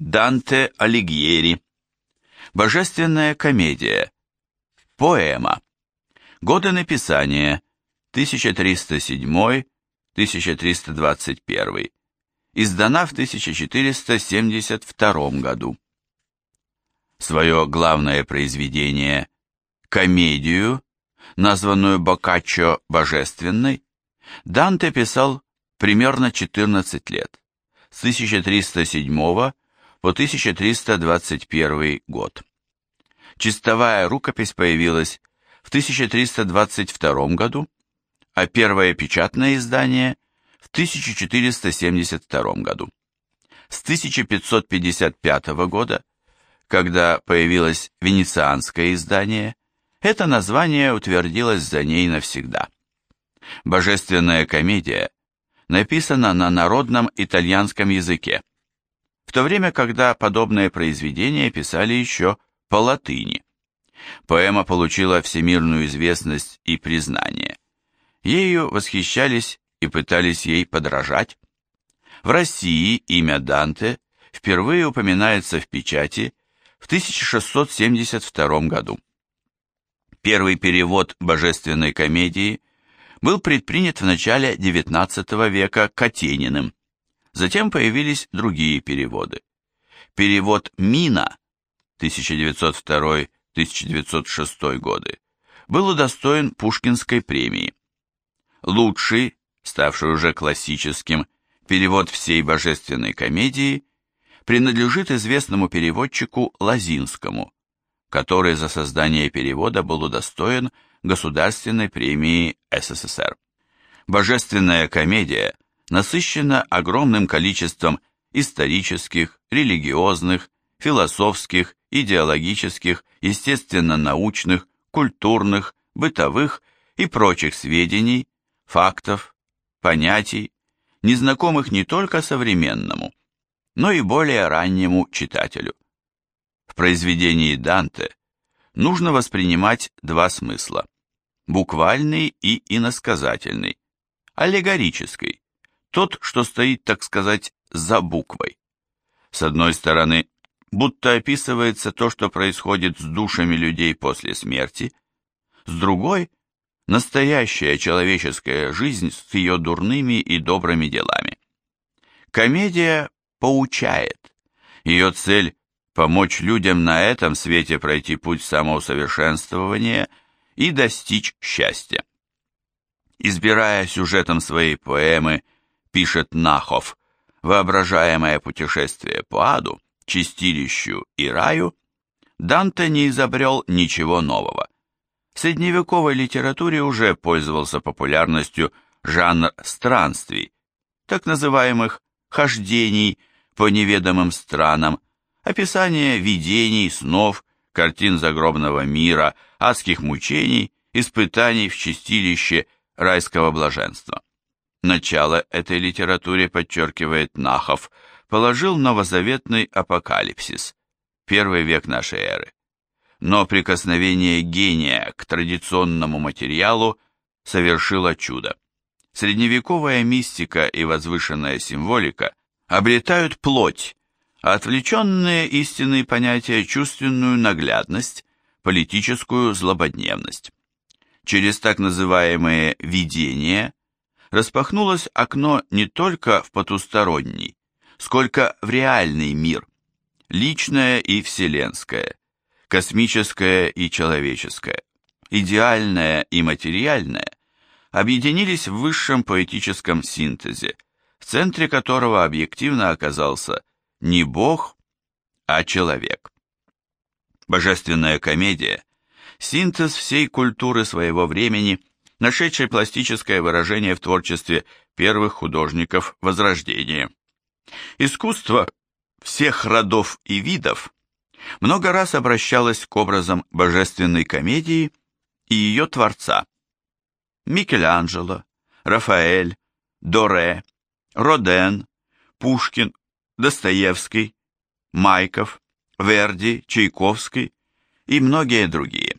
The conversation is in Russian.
Данте Алигьери. Божественная комедия. Поэма. Годы написания 1307-1321. Издана в 1472 году. Свое главное произведение «Комедию», названную Боккаччо «Божественной», Данте писал примерно 14 лет, с 1307 по 1321 год. Чистовая рукопись появилась в 1322 году, а первое печатное издание в 1472 году. С 1555 года, когда появилось венецианское издание, это название утвердилось за ней навсегда. Божественная комедия написана на народном итальянском языке, в то время, когда подобные произведения писали еще по латыни. Поэма получила всемирную известность и признание. Ею восхищались и пытались ей подражать. В России имя Данте впервые упоминается в печати в 1672 году. Первый перевод божественной комедии был предпринят в начале XIX века Катениным. Затем появились другие переводы. Перевод Мина 1902-1906 годы был удостоен Пушкинской премии. Лучший, ставший уже классическим, перевод всей божественной комедии принадлежит известному переводчику Лазинскому, который за создание перевода был удостоен Государственной премии СССР. Божественная комедия – насыщена огромным количеством исторических, религиозных, философских, идеологических, естественно-научных, культурных, бытовых и прочих сведений, фактов, понятий, незнакомых не только современному, но и более раннему читателю. В произведении Данте нужно воспринимать два смысла – буквальный и иносказательный, аллегорический, тот, что стоит, так сказать, за буквой. С одной стороны, будто описывается то, что происходит с душами людей после смерти, с другой – настоящая человеческая жизнь с ее дурными и добрыми делами. Комедия поучает. Ее цель – помочь людям на этом свете пройти путь самоусовершенствования и достичь счастья. Избирая сюжетом своей поэмы – пишет Нахов, воображаемое путешествие по аду, чистилищу и раю, Данте не изобрел ничего нового. В средневековой литературе уже пользовался популярностью жанр странствий, так называемых хождений по неведомым странам, описание видений, снов, картин загробного мира, адских мучений, испытаний в чистилище райского блаженства. Начало этой литературе, подчеркивает Нахов, положил новозаветный апокалипсис, первый век нашей эры. Но прикосновение гения к традиционному материалу совершило чудо. Средневековая мистика и возвышенная символика обретают плоть, а отвлеченные истинные понятия чувственную наглядность, политическую злободневность. Через так называемые «видения» распахнулось окно не только в потусторонний, сколько в реальный мир, личное и вселенское, космическое и человеческое, идеальное и материальное объединились в высшем поэтическом синтезе, в центре которого объективно оказался не Бог, а человек. Божественная комедия – синтез всей культуры своего времени – нашедшей пластическое выражение в творчестве первых художников Возрождения. Искусство всех родов и видов много раз обращалось к образам божественной комедии и ее творца. Микеланджело, Рафаэль, Доре, Роден, Пушкин, Достоевский, Майков, Верди, Чайковский и многие другие.